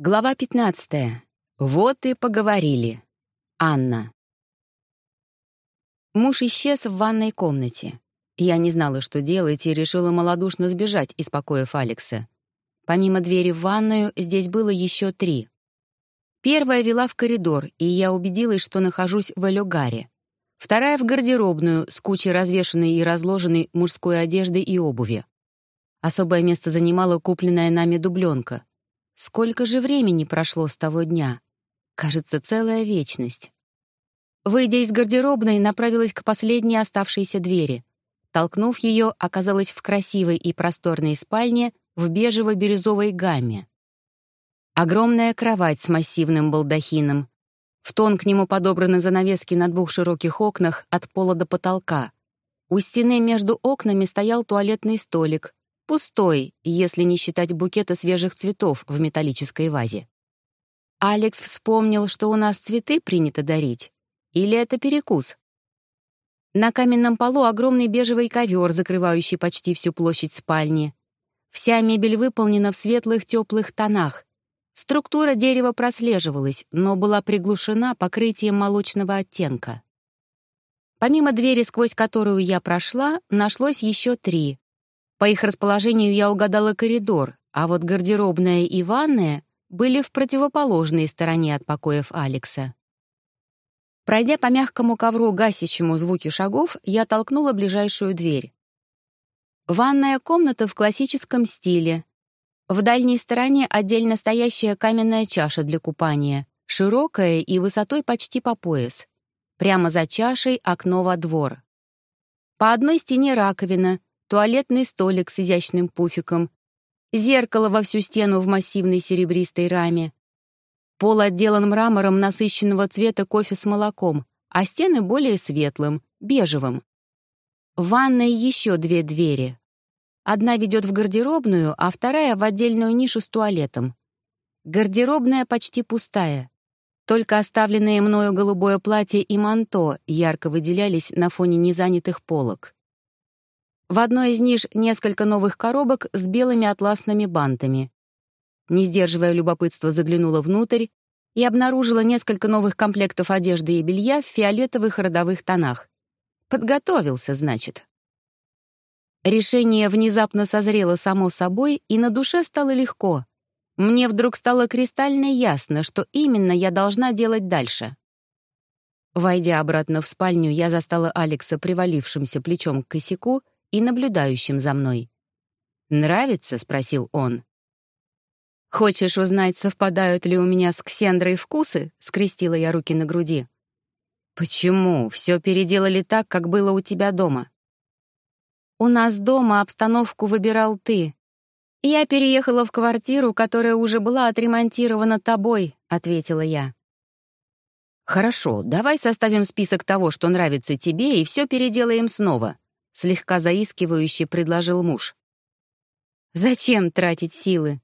Глава 15. Вот и поговорили. Анна. Муж исчез в ванной комнате. Я не знала, что делать, и решила малодушно сбежать из покоев Алекса. Помимо двери в ванную, здесь было еще три. Первая вела в коридор, и я убедилась, что нахожусь в элюгаре. Вторая — в гардеробную, с кучей развешанной и разложенной мужской одежды и обуви. Особое место занимала купленная нами дубленка. Сколько же времени прошло с того дня? Кажется, целая вечность. Выйдя из гардеробной, направилась к последней оставшейся двери. Толкнув ее, оказалась в красивой и просторной спальне в бежево-бирюзовой гамме. Огромная кровать с массивным балдахином. В тон к нему подобраны занавески на двух широких окнах от пола до потолка. У стены между окнами стоял туалетный столик, Пустой, если не считать букета свежих цветов в металлической вазе. Алекс вспомнил, что у нас цветы принято дарить. Или это перекус? На каменном полу огромный бежевый ковер, закрывающий почти всю площадь спальни. Вся мебель выполнена в светлых теплых тонах. Структура дерева прослеживалась, но была приглушена покрытием молочного оттенка. Помимо двери, сквозь которую я прошла, нашлось еще три. По их расположению я угадала коридор, а вот гардеробная и ванная были в противоположной стороне от покоев Алекса. Пройдя по мягкому ковру, гасящему звуки шагов, я толкнула ближайшую дверь. Ванная комната в классическом стиле. В дальней стороне отдельно стоящая каменная чаша для купания, широкая и высотой почти по пояс. Прямо за чашей окно во двор. По одной стене раковина, туалетный столик с изящным пуфиком, зеркало во всю стену в массивной серебристой раме. Пол отделан мрамором насыщенного цвета кофе с молоком, а стены более светлым, бежевым. В ванной еще две двери. Одна ведет в гардеробную, а вторая — в отдельную нишу с туалетом. Гардеробная почти пустая. Только оставленные мною голубое платье и манто ярко выделялись на фоне незанятых полок. В одной из ниш несколько новых коробок с белыми атласными бантами. Не сдерживая любопытства, заглянула внутрь и обнаружила несколько новых комплектов одежды и белья в фиолетовых родовых тонах. Подготовился, значит. Решение внезапно созрело само собой, и на душе стало легко. Мне вдруг стало кристально ясно, что именно я должна делать дальше. Войдя обратно в спальню, я застала Алекса привалившимся плечом к косяку и наблюдающим за мной. «Нравится?» — спросил он. «Хочешь узнать, совпадают ли у меня с Ксендрой вкусы?» — скрестила я руки на груди. «Почему? Все переделали так, как было у тебя дома». «У нас дома обстановку выбирал ты. Я переехала в квартиру, которая уже была отремонтирована тобой», — ответила я. «Хорошо, давай составим список того, что нравится тебе, и все переделаем снова слегка заискивающе предложил муж. «Зачем тратить силы?»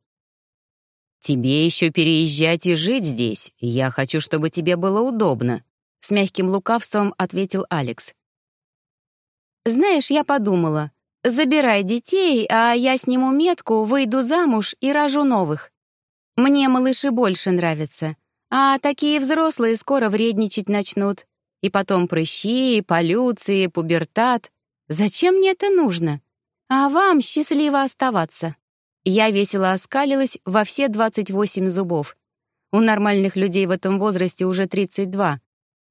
«Тебе еще переезжать и жить здесь. Я хочу, чтобы тебе было удобно», — с мягким лукавством ответил Алекс. «Знаешь, я подумала, забирай детей, а я сниму метку, выйду замуж и рожу новых. Мне малыши больше нравятся, а такие взрослые скоро вредничать начнут. И потом прыщи, полюции, пубертат. Зачем мне это нужно? А вам счастливо оставаться. Я весело оскалилась во все 28 зубов. У нормальных людей в этом возрасте уже 32.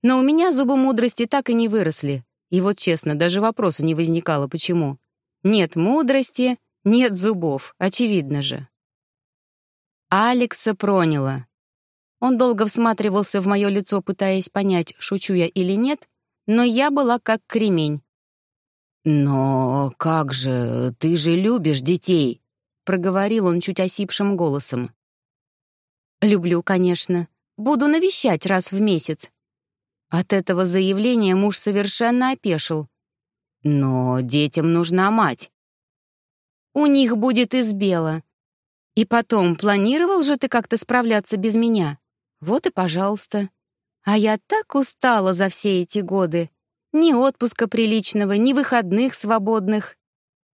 Но у меня зубы мудрости так и не выросли. И вот честно, даже вопроса не возникало, почему. Нет мудрости, нет зубов, очевидно же. Алекса проняло. Он долго всматривался в мое лицо, пытаясь понять, шучу я или нет, но я была как кремень. «Но как же, ты же любишь детей!» — проговорил он чуть осипшим голосом. «Люблю, конечно. Буду навещать раз в месяц». От этого заявления муж совершенно опешил. «Но детям нужна мать». «У них будет избела. И потом, планировал же ты как-то справляться без меня? Вот и пожалуйста. А я так устала за все эти годы. Ни отпуска приличного, ни выходных свободных.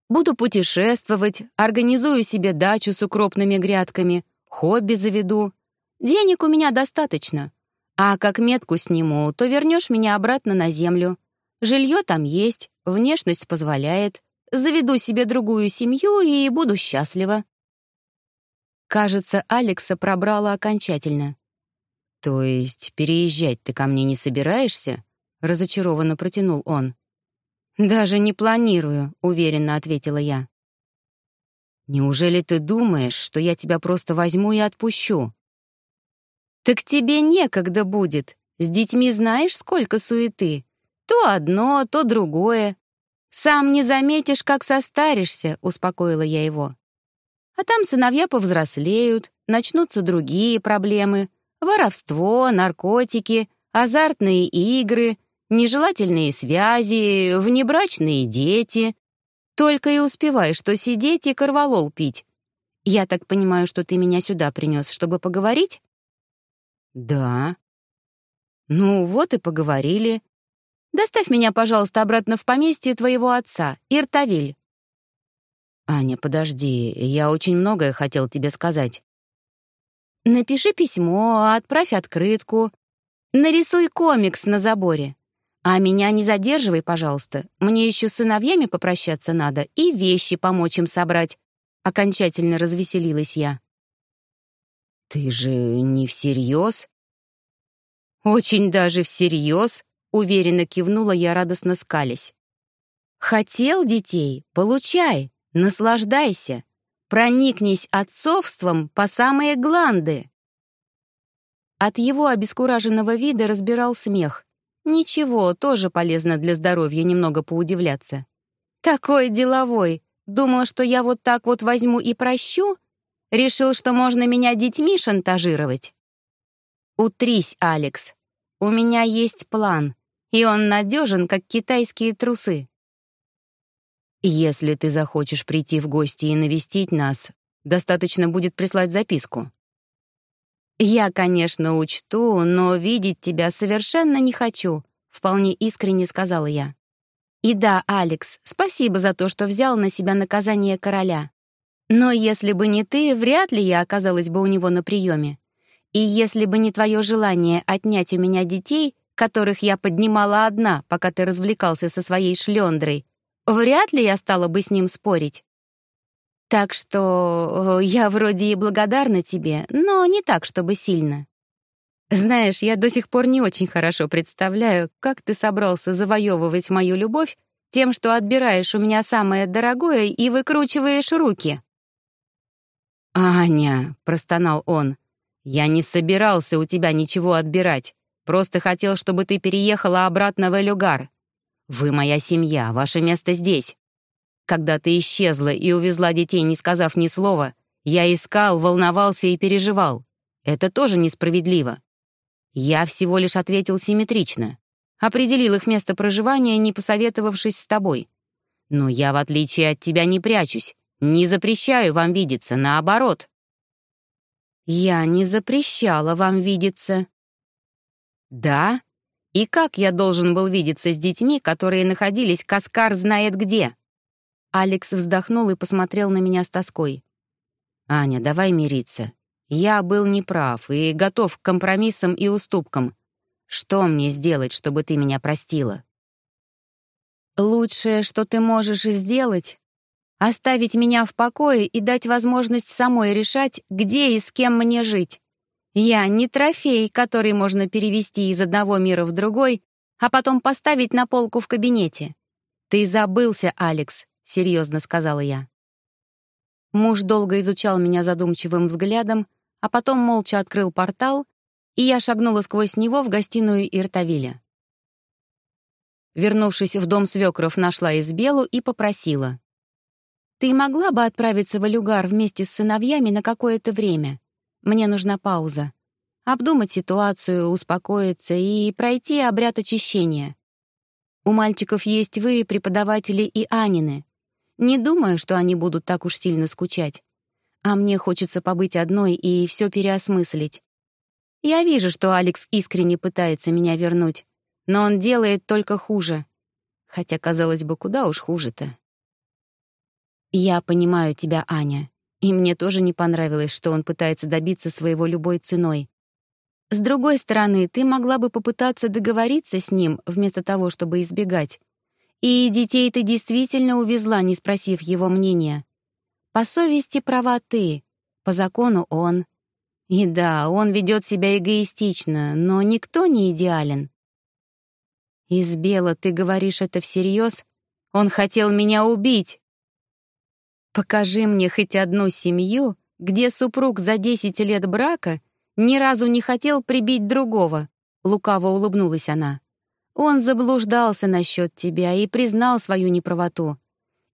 Буду путешествовать, организую себе дачу с укропными грядками, хобби заведу, Денег у меня достаточно. А как метку сниму, то вернешь меня обратно на землю. Жилье там есть, внешность позволяет. Заведу себе другую семью и буду счастлива. Кажется, Алекса пробрала окончательно. «То есть переезжать ты ко мне не собираешься?» — разочарованно протянул он. «Даже не планирую», — уверенно ответила я. «Неужели ты думаешь, что я тебя просто возьму и отпущу?» «Так тебе некогда будет. С детьми знаешь, сколько суеты. То одно, то другое. Сам не заметишь, как состаришься», — успокоила я его. «А там сыновья повзрослеют, начнутся другие проблемы. Воровство, наркотики, азартные игры, нежелательные связи, внебрачные дети. Только и успевай, что сидеть и корвалол пить. Я так понимаю, что ты меня сюда принес, чтобы поговорить?» «Да». «Ну, вот и поговорили. Доставь меня, пожалуйста, обратно в поместье твоего отца, Иртавиль». «Аня, подожди, я очень многое хотел тебе сказать». «Напиши письмо, отправь открытку. Нарисуй комикс на заборе. А меня не задерживай, пожалуйста. Мне еще с сыновьями попрощаться надо и вещи помочь им собрать». Окончательно развеселилась я. «Ты же не всерьез?» «Очень даже всерьез», — уверенно кивнула я, радостно скались. «Хотел детей? Получай, наслаждайся, проникнись отцовством по самые гланды». От его обескураженного вида разбирал смех. Ничего, тоже полезно для здоровья немного поудивляться. Такой деловой. Думал, что я вот так вот возьму и прощу? Решил, что можно меня детьми шантажировать? Утрись, Алекс. У меня есть план, и он надежен, как китайские трусы. Если ты захочешь прийти в гости и навестить нас, достаточно будет прислать записку. Я, конечно, учту, но видеть тебя совершенно не хочу, вполне искренне сказала я. И да, Алекс, спасибо за то, что взял на себя наказание короля. Но если бы не ты, вряд ли я оказалась бы у него на приеме. И если бы не твое желание отнять у меня детей, которых я поднимала одна, пока ты развлекался со своей шлендрой, вряд ли я стала бы с ним спорить. Так что я вроде и благодарна тебе, но не так, чтобы сильно. Знаешь, я до сих пор не очень хорошо представляю, как ты собрался завоевывать мою любовь тем, что отбираешь у меня самое дорогое и выкручиваешь руки. «Аня», — простонал он, — «я не собирался у тебя ничего отбирать. Просто хотел, чтобы ты переехала обратно в Элюгар. Вы моя семья, ваше место здесь. Когда ты исчезла и увезла детей, не сказав ни слова, я искал, волновался и переживал. Это тоже несправедливо. Я всего лишь ответил симметрично. Определил их место проживания, не посоветовавшись с тобой. Но я, в отличие от тебя, не прячусь. Не запрещаю вам видеться, наоборот. Я не запрещала вам видеться. Да? И как я должен был видеться с детьми, которые находились Каскар знает где? Алекс вздохнул и посмотрел на меня с тоской. «Аня, давай мириться. Я был неправ и готов к компромиссам и уступкам. Что мне сделать, чтобы ты меня простила?» «Лучшее, что ты можешь сделать, Оставить меня в покое и дать возможность самой решать, где и с кем мне жить. Я не трофей, который можно перевести из одного мира в другой, а потом поставить на полку в кабинете. Ты забылся, Алекс, серьезно сказала я. Муж долго изучал меня задумчивым взглядом, а потом молча открыл портал, и я шагнула сквозь него в гостиную Иртавиля. Вернувшись в дом свекров, нашла Избелу и попросила. Ты могла бы отправиться в Алюгар вместе с сыновьями на какое-то время? Мне нужна пауза. Обдумать ситуацию, успокоиться и пройти обряд очищения. У мальчиков есть вы, преподаватели и Анины. Не думаю, что они будут так уж сильно скучать. А мне хочется побыть одной и все переосмыслить. Я вижу, что Алекс искренне пытается меня вернуть, но он делает только хуже. Хотя, казалось бы, куда уж хуже-то. «Я понимаю тебя, Аня. И мне тоже не понравилось, что он пытается добиться своего любой ценой. С другой стороны, ты могла бы попытаться договориться с ним, вместо того, чтобы избегать. И детей ты действительно увезла, не спросив его мнения. По совести права ты, по закону он. И да, он ведет себя эгоистично, но никто не идеален. «Избела, ты говоришь это всерьез? Он хотел меня убить!» «Покажи мне хоть одну семью, где супруг за десять лет брака ни разу не хотел прибить другого», — лукаво улыбнулась она. «Он заблуждался насчет тебя и признал свою неправоту.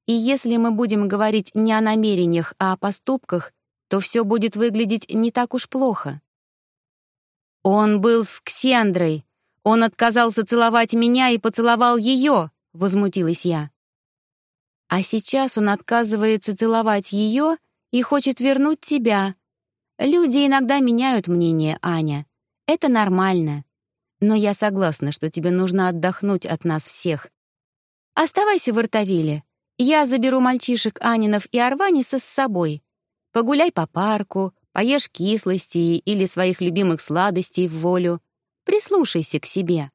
И если мы будем говорить не о намерениях, а о поступках, то все будет выглядеть не так уж плохо». «Он был с Ксендрой», он отказался целовать меня и поцеловал ее, возмутилась я. А сейчас он отказывается целовать ее и хочет вернуть тебя. Люди иногда меняют мнение, Аня. Это нормально. Но я согласна, что тебе нужно отдохнуть от нас всех. Оставайся в Иртавиле. Я заберу мальчишек Анинов и Арваниса с собой. Погуляй по парку, поешь кислости или своих любимых сладостей в волю. Прислушайся к себе.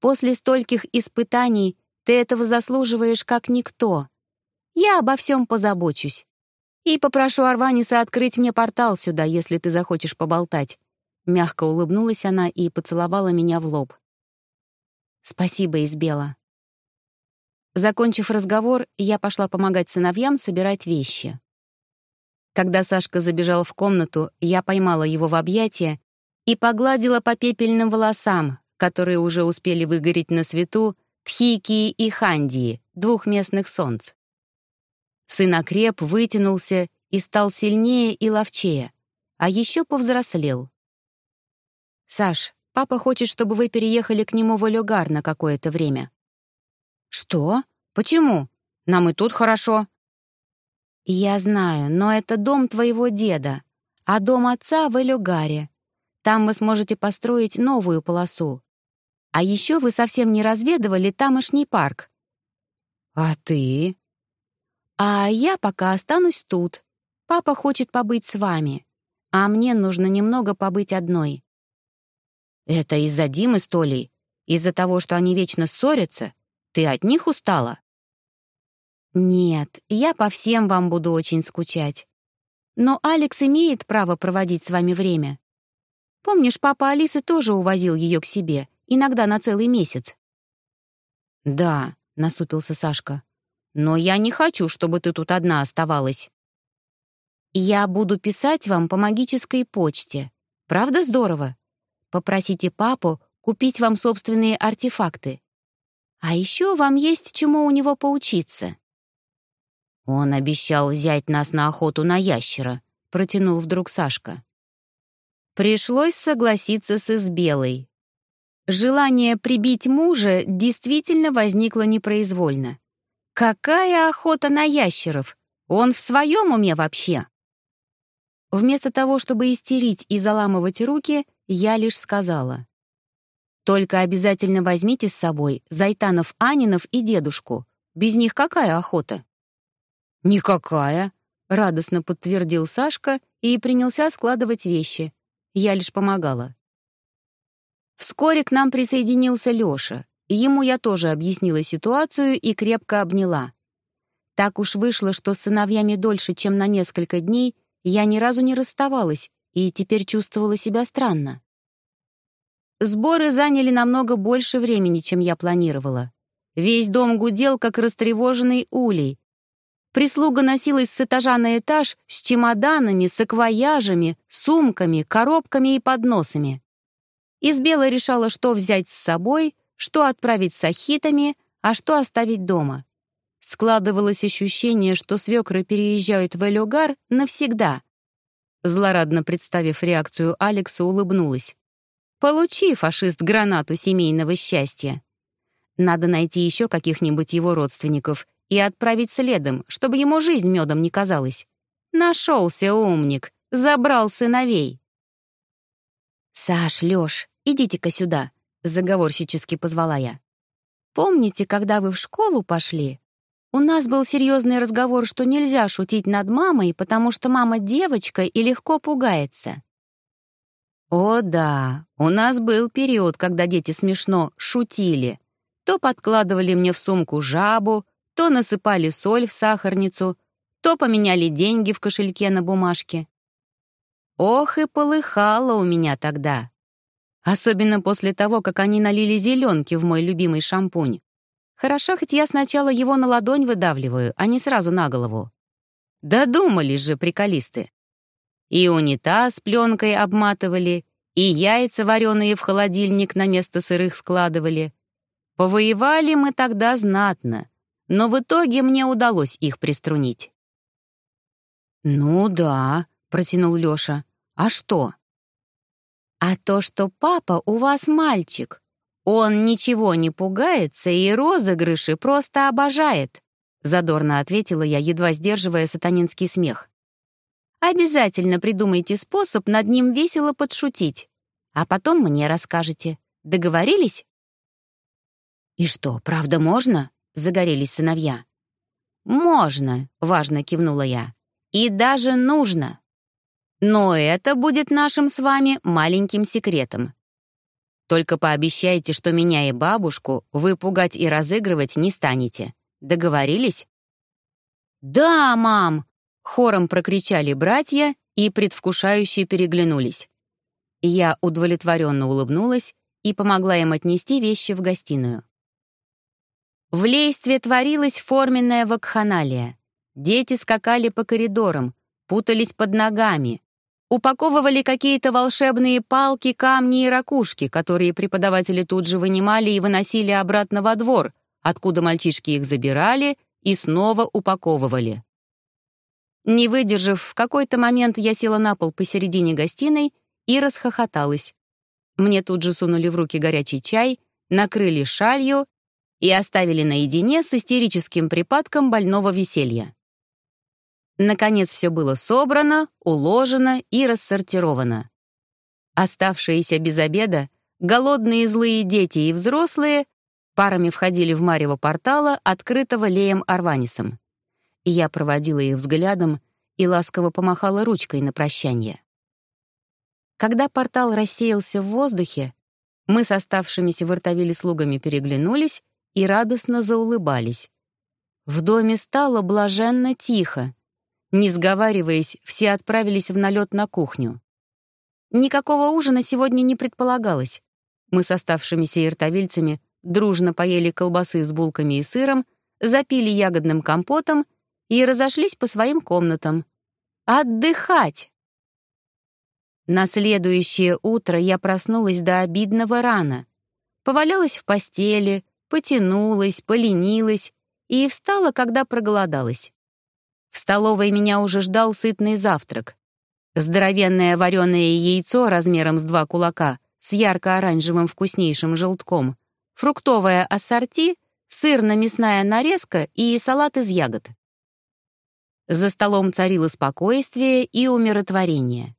После стольких испытаний ты этого заслуживаешь как никто. Я обо всем позабочусь. И попрошу Арваниса открыть мне портал сюда, если ты захочешь поболтать». Мягко улыбнулась она и поцеловала меня в лоб. «Спасибо, Избела». Закончив разговор, я пошла помогать сыновьям собирать вещи. Когда Сашка забежал в комнату, я поймала его в объятия и погладила по пепельным волосам, которые уже успели выгореть на свету Тхикии и Хандии, двух местных солнц. Сын окреп, вытянулся и стал сильнее и ловчее, а еще повзрослел. «Саш, папа хочет, чтобы вы переехали к нему в Олюгар на какое-то время». «Что? Почему? Нам и тут хорошо». «Я знаю, но это дом твоего деда, а дом отца в Элюгаре. Там вы сможете построить новую полосу. А еще вы совсем не разведывали тамошний парк. А ты? А я пока останусь тут. Папа хочет побыть с вами, а мне нужно немного побыть одной. Это из-за Димы с Толей? Из-за того, что они вечно ссорятся? Ты от них устала? Нет, я по всем вам буду очень скучать. Но Алекс имеет право проводить с вами время. Помнишь, папа Алисы тоже увозил ее к себе, иногда на целый месяц?» «Да», — насупился Сашка. «Но я не хочу, чтобы ты тут одна оставалась». «Я буду писать вам по магической почте. Правда здорово? Попросите папу купить вам собственные артефакты. А еще вам есть чему у него поучиться». «Он обещал взять нас на охоту на ящера», — протянул вдруг Сашка. Пришлось согласиться с Избелой. Желание прибить мужа действительно возникло непроизвольно. Какая охота на ящеров? Он в своем уме вообще? Вместо того, чтобы истерить и заламывать руки, я лишь сказала. «Только обязательно возьмите с собой Зайтанов, Анинов и дедушку. Без них какая охота?» «Никакая», — радостно подтвердил Сашка и принялся складывать вещи, я лишь помогала. Вскоре к нам присоединился Лёша. Ему я тоже объяснила ситуацию и крепко обняла. Так уж вышло, что с сыновьями дольше, чем на несколько дней, я ни разу не расставалась и теперь чувствовала себя странно. Сборы заняли намного больше времени, чем я планировала. Весь дом гудел, как растревоженный улей, Прислуга носилась с этажа на этаж с чемоданами, саквояжами, сумками, коробками и подносами. Избела решала, что взять с собой, что отправить с ахитами, а что оставить дома. Складывалось ощущение, что свекры переезжают в Элюгар навсегда. Злорадно представив реакцию Алекса, улыбнулась. «Получи, фашист, гранату семейного счастья. Надо найти еще каких-нибудь его родственников и отправить следом, чтобы ему жизнь медом не казалась. Нашелся умник, забрал сыновей. «Саш, Лёш, идите-ка сюда», — заговорщически позвала я. «Помните, когда вы в школу пошли? У нас был серьезный разговор, что нельзя шутить над мамой, потому что мама девочка и легко пугается. О да, у нас был период, когда дети смешно шутили. То подкладывали мне в сумку жабу, то насыпали соль в сахарницу, то поменяли деньги в кошельке на бумажке. Ох и полыхало у меня тогда. Особенно после того, как они налили зеленки в мой любимый шампунь. Хорошо, хоть я сначала его на ладонь выдавливаю, а не сразу на голову. Додумались же приколисты. И унитаз пленкой обматывали, и яйца вареные в холодильник на место сырых складывали. Повоевали мы тогда знатно, но в итоге мне удалось их приструнить. «Ну да», — протянул Лёша. «А что?» «А то, что папа у вас мальчик. Он ничего не пугается и розыгрыши просто обожает», — задорно ответила я, едва сдерживая сатанинский смех. «Обязательно придумайте способ над ним весело подшутить, а потом мне расскажете. Договорились?» «И что, правда можно?» — загорелись сыновья. «Можно», — важно кивнула я. «И даже нужно. Но это будет нашим с вами маленьким секретом. Только пообещайте, что меня и бабушку вы пугать и разыгрывать не станете. Договорились?» «Да, мам!» — хором прокричали братья и предвкушающе переглянулись. Я удовлетворенно улыбнулась и помогла им отнести вещи в гостиную. В лействе творилась форменная вакханалия. Дети скакали по коридорам, путались под ногами, упаковывали какие-то волшебные палки, камни и ракушки, которые преподаватели тут же вынимали и выносили обратно во двор, откуда мальчишки их забирали и снова упаковывали. Не выдержав, в какой-то момент я села на пол посередине гостиной и расхохоталась. Мне тут же сунули в руки горячий чай, накрыли шалью и оставили наедине с истерическим припадком больного веселья. Наконец все было собрано, уложено и рассортировано. Оставшиеся без обеда, голодные злые дети и взрослые парами входили в марево портала, открытого Леем Арванисом. Я проводила их взглядом и ласково помахала ручкой на прощание. Когда портал рассеялся в воздухе, мы с оставшимися в Иртавиле слугами переглянулись и радостно заулыбались. В доме стало блаженно тихо. Не сговариваясь, все отправились в налет на кухню. Никакого ужина сегодня не предполагалось. Мы с оставшимися иртовильцами дружно поели колбасы с булками и сыром, запили ягодным компотом и разошлись по своим комнатам. Отдыхать! На следующее утро я проснулась до обидного рано. Повалялась в постели, потянулась, поленилась и встала, когда проголодалась. В столовой меня уже ждал сытный завтрак. Здоровенное вареное яйцо размером с два кулака с ярко-оранжевым вкуснейшим желтком, фруктовое ассорти, сырно-мясная нарезка и салат из ягод. За столом царило спокойствие и умиротворение.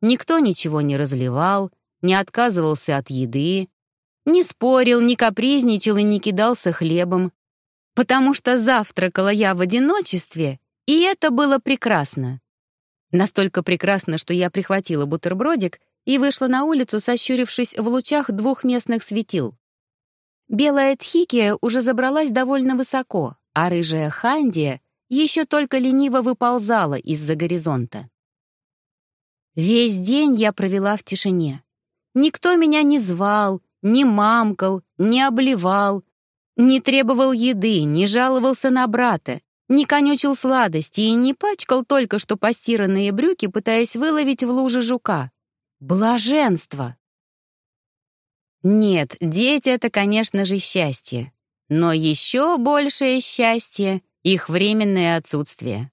Никто ничего не разливал, не отказывался от еды, не спорил, не капризничал и не кидался хлебом, потому что завтракала я в одиночестве, и это было прекрасно. Настолько прекрасно, что я прихватила бутербродик и вышла на улицу, сощурившись в лучах двух местных светил. Белая тхикия уже забралась довольно высоко, а рыжая хандия еще только лениво выползала из-за горизонта. Весь день я провела в тишине. Никто меня не звал, не мамкал, не обливал, не требовал еды, не жаловался на брата, не конючил сладости и не пачкал только что постиранные брюки, пытаясь выловить в луже жука. Блаженство! Нет, дети — это, конечно же, счастье. Но еще большее счастье — их временное отсутствие.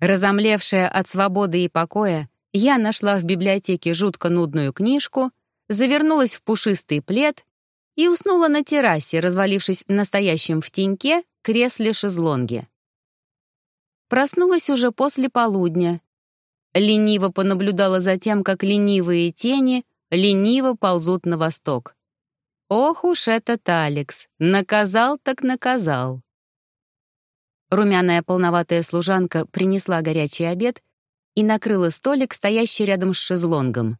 Разомлевшая от свободы и покоя, я нашла в библиотеке жутко нудную книжку завернулась в пушистый плед и уснула на террасе, развалившись в настоящем в теньке кресле-шезлонге. Проснулась уже после полудня. Лениво понаблюдала за тем, как ленивые тени лениво ползут на восток. Ох уж этот Алекс! Наказал так наказал. Румяная полноватая служанка принесла горячий обед и накрыла столик, стоящий рядом с шезлонгом.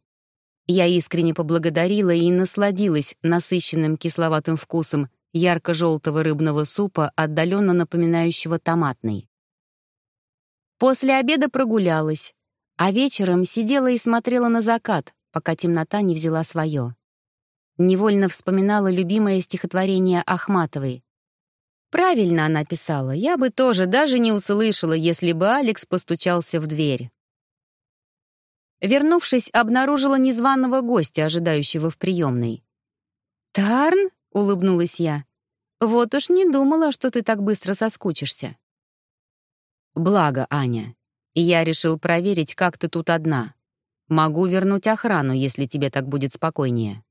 Я искренне поблагодарила и насладилась насыщенным кисловатым вкусом ярко-желтого рыбного супа, отдаленно напоминающего томатный. После обеда прогулялась, а вечером сидела и смотрела на закат, пока темнота не взяла свое. Невольно вспоминала любимое стихотворение Ахматовой. Правильно она писала, я бы тоже даже не услышала, если бы Алекс постучался в дверь. Вернувшись, обнаружила незваного гостя, ожидающего в приемной. «Тарн?» — улыбнулась я. «Вот уж не думала, что ты так быстро соскучишься». «Благо, Аня. Я решил проверить, как ты тут одна. Могу вернуть охрану, если тебе так будет спокойнее».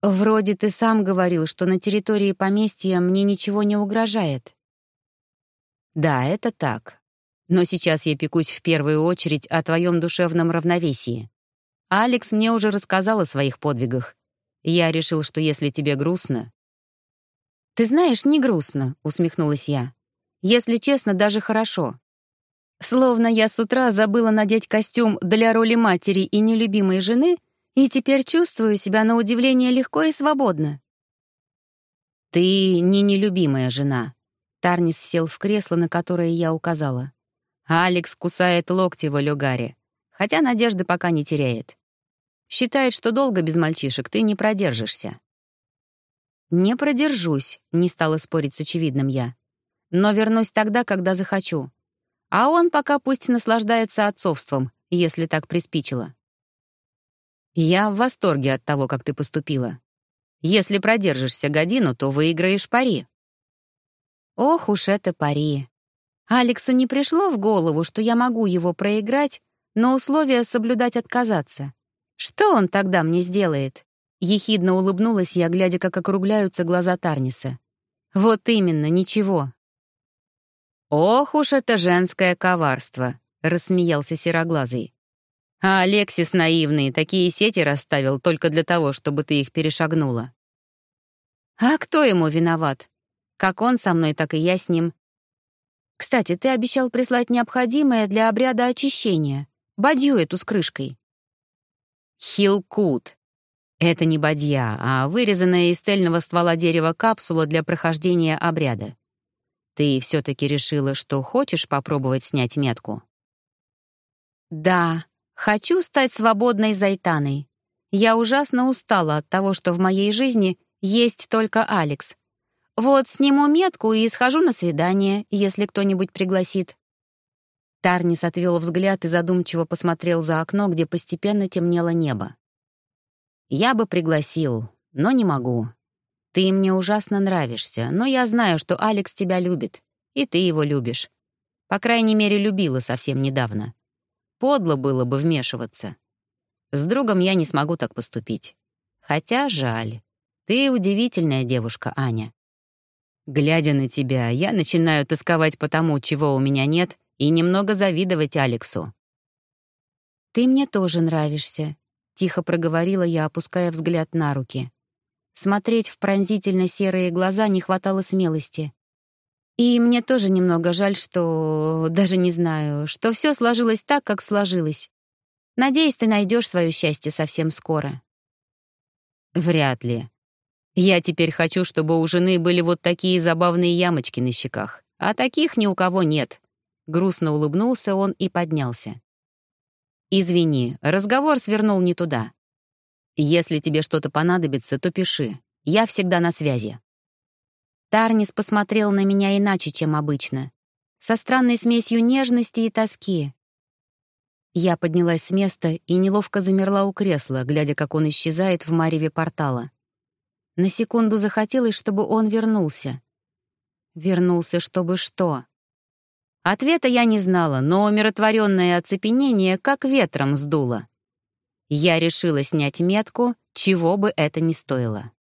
«Вроде ты сам говорил, что на территории поместья мне ничего не угрожает». «Да, это так. Но сейчас я пекусь в первую очередь о твоем душевном равновесии. Алекс мне уже рассказал о своих подвигах. Я решил, что если тебе грустно... «Ты знаешь, не грустно», — усмехнулась я. «Если честно, даже хорошо. Словно я с утра забыла надеть костюм для роли матери и нелюбимой жены и теперь чувствую себя на удивление легко и свободно». «Ты не нелюбимая жена», — Тарнис сел в кресло, на которое я указала. Алекс кусает локти в Элюгаре, хотя надежды пока не теряет. Считает, что долго без мальчишек ты не продержишься. «Не продержусь», — не стала спорить с очевидным я. «Но вернусь тогда, когда захочу. А он пока пусть наслаждается отцовством, если так приспичило». «Я в восторге от того, как ты поступила. Если продержишься годину, то выиграешь пари». «Ох уж это пари. Алексу не пришло в голову, что я могу его проиграть, но условия соблюдать отказаться. Что он тогда мне сделает? Ехидно улыбнулась я, глядя, как округляются глаза Тарниса. Вот именно, ничего. «Ох уж это женское коварство!» — рассмеялся Сероглазый. «А Алексис наивный такие сети расставил только для того, чтобы ты их перешагнула». «А кто ему виноват? Как он со мной, так и я с ним. Кстати, ты обещал прислать необходимое для обряда очищения. Бадью эту с крышкой. Хилкут. Это не бадья, а вырезанная из тельного ствола дерева капсула для прохождения обряда. Ты все-таки решила, что хочешь попробовать снять метку? Да, хочу стать свободной Зайтаной. Я ужасно устала от того, что в моей жизни есть только Алекс, вот сниму метку и схожу на свидание, если кто-нибудь пригласит». Тарнис отвел взгляд и задумчиво посмотрел за окно, где постепенно темнело небо. «Я бы пригласил, но не могу. Ты мне ужасно нравишься, но я знаю, что Алекс тебя любит, и ты его любишь. По крайней мере, любила совсем недавно. Подло было бы вмешиваться. С другом я не смогу так поступить. Хотя жаль. Ты удивительная девушка, Аня. Глядя на тебя, я начинаю тосковать по тому, чего у меня нет, и немного завидовать Алексу. «Ты мне тоже нравишься», — тихо проговорила я, опуская взгляд на руки. Смотреть в пронзительно серые глаза не хватало смелости. И мне тоже немного жаль, что... даже не знаю, что все сложилось так, как сложилось. Надеюсь, ты найдешь свое счастье совсем скоро. Вряд ли. Я теперь хочу, чтобы у жены были вот такие забавные ямочки на щеках, а таких ни у кого нет. Грустно улыбнулся он и поднялся. «Извини, разговор свернул не туда. Если тебе что-то понадобится, то пиши. Я всегда на связи». Тарнис посмотрел на меня иначе, чем обычно, со странной смесью нежности и тоски. Я поднялась с места и неловко замерла у кресла, глядя, как он исчезает в мареве портала. На секунду захотелось, чтобы он вернулся. Вернулся, чтобы что? Ответа я не знала, но умиротворенное оцепенение как ветром сдуло. Я решила снять метку, чего бы это ни стоило.